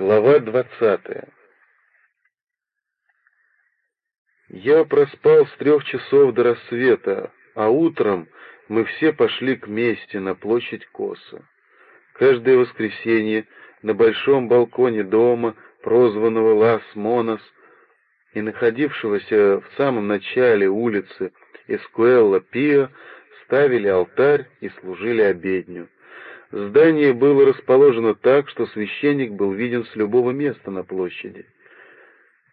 Глава двадцатая Я проспал с трех часов до рассвета, а утром мы все пошли к месте на площадь Коса. Каждое воскресенье на большом балконе дома, прозванного Лас-Монос, и находившегося в самом начале улицы Эскуэлла Пио, ставили алтарь и служили обедню. Здание было расположено так, что священник был виден с любого места на площади.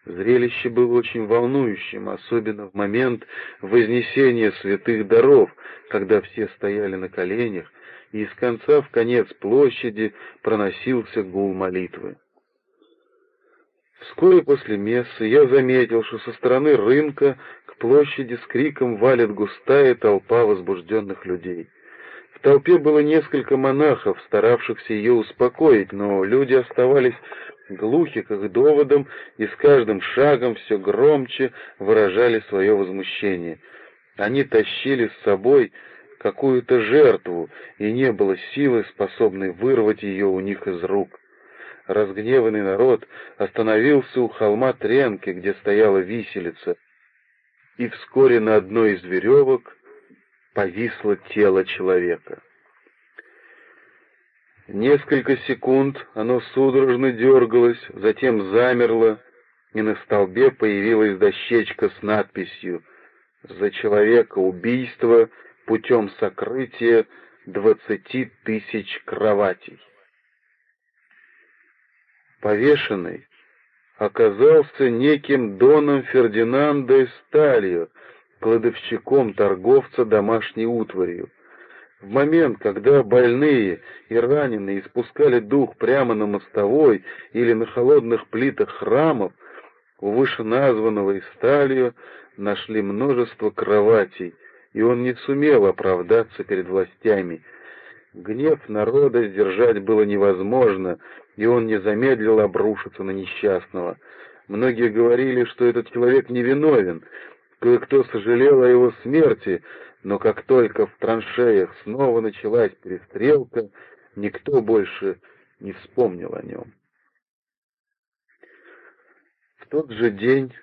Зрелище было очень волнующим, особенно в момент вознесения святых даров, когда все стояли на коленях, и из конца в конец площади проносился гул молитвы. Вскоре после мессы я заметил, что со стороны рынка к площади с криком валит густая толпа возбужденных людей. В толпе было несколько монахов, старавшихся ее успокоить, но люди оставались глухи к их доводам и с каждым шагом все громче выражали свое возмущение. Они тащили с собой какую-то жертву, и не было силы, способной вырвать ее у них из рук. Разгневанный народ остановился у холма Тренки, где стояла виселица, и вскоре на одной из веревок повисло тело человека. Несколько секунд оно судорожно дергалось, затем замерло, и на столбе появилась дощечка с надписью «За человека убийство путем сокрытия двадцати тысяч кроватей». Повешенный оказался неким Доном Фердинандо Эстальо, кладовщиком торговца домашней утварью. В момент, когда больные и раненые испускали дух прямо на мостовой или на холодных плитах храмов, у вышеназванного Исталию нашли множество кроватей, и он не сумел оправдаться перед властями. Гнев народа сдержать было невозможно, и он не замедлил обрушиться на несчастного. Многие говорили, что этот человек невиновен, Кое-кто сожалел о его смерти, но как только в траншеях снова началась перестрелка, никто больше не вспомнил о нем. В тот же день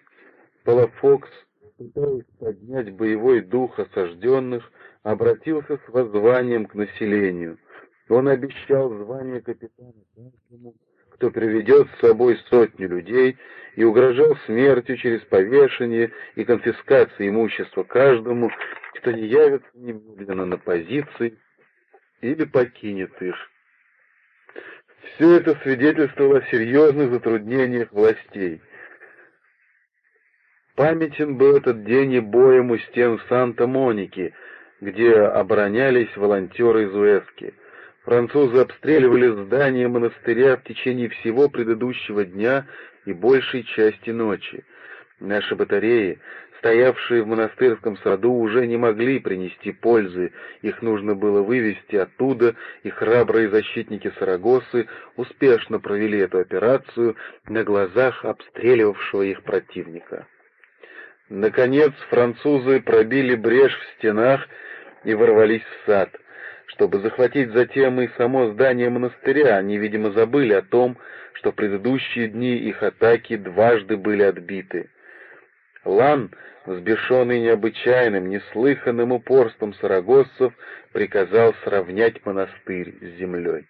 Палафокс, пытаясь поднять боевой дух осажденных, обратился с воззванием к населению. Он обещал звание капитана каждому, кто приведет с собой сотню людей и угрожал смертью через повешение и конфискацию имущества каждому, кто не явится немедленно на позиции или покинет их. Все это свидетельствовало о серьезных затруднениях властей. Памятен был этот день и боем у стен Санта-Моники, где оборонялись волонтеры из Уэски. Французы обстреливали здание монастыря в течение всего предыдущего дня и большей части ночи. Наши батареи, стоявшие в монастырском саду, уже не могли принести пользы, их нужно было вывести оттуда, и храбрые защитники Сарагосы успешно провели эту операцию на глазах обстреливавшего их противника. Наконец французы пробили брешь в стенах и ворвались в сад — чтобы захватить затем и само здание монастыря, они, видимо, забыли о том, что в предыдущие дни их атаки дважды были отбиты. Лан, взбешенный необычайным, неслыханным упорством сарагоссов, приказал сравнять монастырь с землей.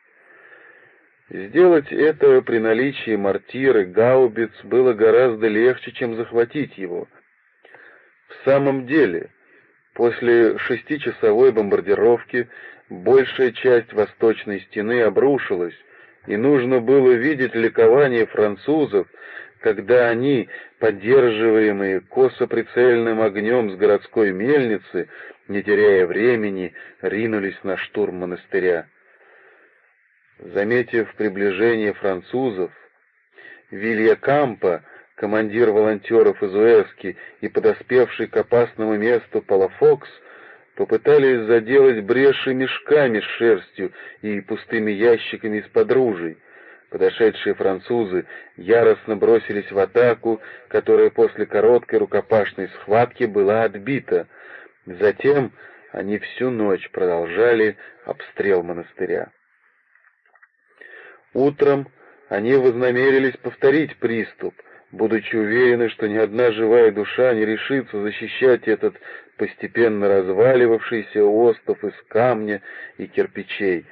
Сделать это при наличии мортиры, гаубиц было гораздо легче, чем захватить его. В самом деле, после шестичасовой бомбардировки большая часть восточной стены обрушилась, и нужно было видеть ликование французов, когда они, поддерживаемые косоприцельным огнем с городской мельницы, не теряя времени, ринулись на штурм монастыря. Заметив приближение французов, Вилья Кампа, командир волонтеров из Уэски и подоспевший к опасному месту Палафокс, попытались заделать бреши мешками с шерстью и пустыми ящиками из-под ружей. Подошедшие французы яростно бросились в атаку, которая после короткой рукопашной схватки была отбита. Затем они всю ночь продолжали обстрел монастыря. Утром Они вознамерились повторить приступ, будучи уверены, что ни одна живая душа не решится защищать этот постепенно разваливавшийся остров из камня и кирпичей.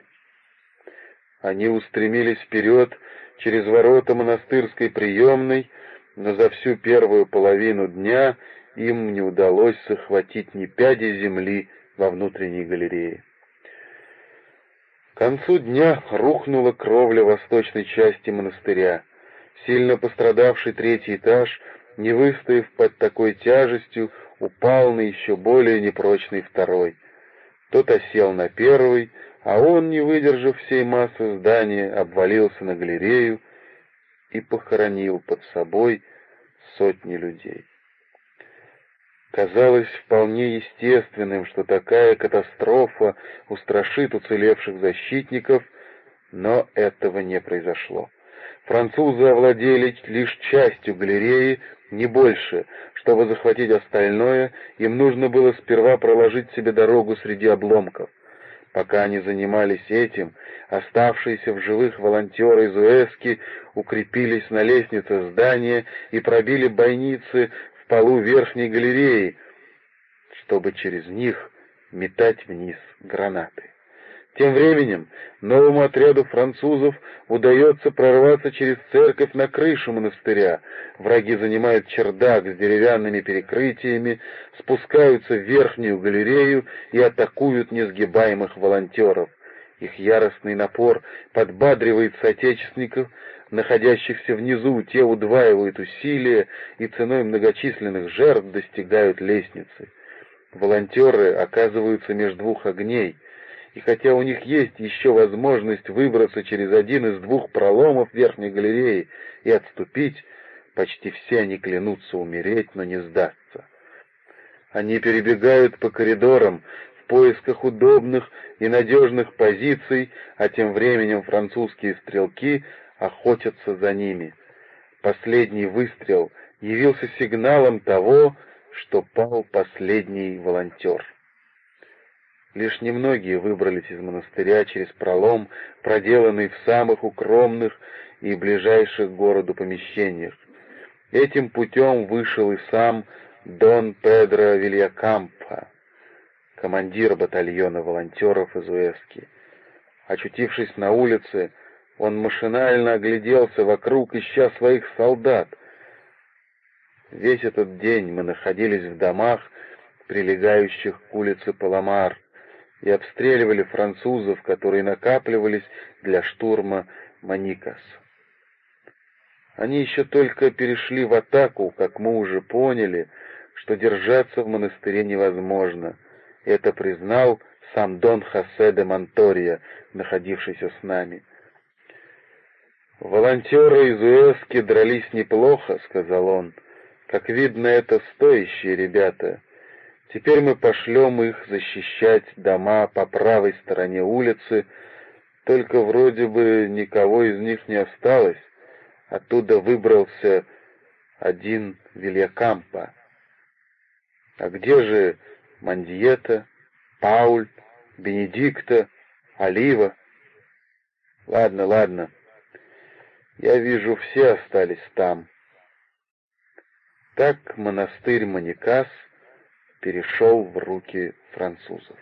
Они устремились вперед через ворота монастырской приемной, но за всю первую половину дня им не удалось захватить ни пяди земли во внутренней галерее. К концу дня рухнула кровля восточной части монастыря. Сильно пострадавший третий этаж, не выстояв под такой тяжестью, упал на еще более непрочный второй. Тот осел на первый, а он, не выдержав всей массы здания, обвалился на галерею и похоронил под собой сотни людей. Казалось вполне естественным, что такая катастрофа устрашит уцелевших защитников, но этого не произошло. Французы овладели лишь частью галереи, не больше. Чтобы захватить остальное, им нужно было сперва проложить себе дорогу среди обломков. Пока они занимались этим, оставшиеся в живых волонтеры из Уэски укрепились на лестнице здания и пробили бойницы в полу верхней галереи, чтобы через них метать вниз гранаты. Тем временем новому отряду французов удается прорваться через церковь на крышу монастыря. Враги занимают чердак с деревянными перекрытиями, спускаются в верхнюю галерею и атакуют несгибаемых волонтеров. Их яростный напор подбадривает соотечественников, находящихся внизу, те удваивают усилия и ценой многочисленных жертв достигают лестницы. Волонтеры оказываются между двух огней, и хотя у них есть еще возможность выбраться через один из двух проломов верхней галереи и отступить, почти все они клянутся умереть, но не сдаться. Они перебегают по коридорам в поисках удобных и надежных позиций, а тем временем французские стрелки охотятся за ними. Последний выстрел явился сигналом того, что пал последний волонтер. Лишь немногие выбрались из монастыря через пролом, проделанный в самых укромных и ближайших к городу помещениях. Этим путем вышел и сам Дон Педро Вильякампа, командир батальона волонтеров из Уэски. Очутившись на улице, он машинально огляделся вокруг, ища своих солдат. Весь этот день мы находились в домах, прилегающих к улице Паламар, и обстреливали французов, которые накапливались для штурма Маникас. Они еще только перешли в атаку, как мы уже поняли, что держаться в монастыре невозможно. Это признал сам Дон Хосе де Монтория, находившийся с нами. «Волонтеры из Уэски дрались неплохо», — сказал он. «Как видно, это стоящие ребята. Теперь мы пошлем их защищать дома по правой стороне улицы, только вроде бы никого из них не осталось. Оттуда выбрался один Вильякампа. А где же Мандиета, Пауль, Бенедикта, Олива? Ладно, ладно. Я вижу, все остались там. Так монастырь Маникас — перешел в руки французов.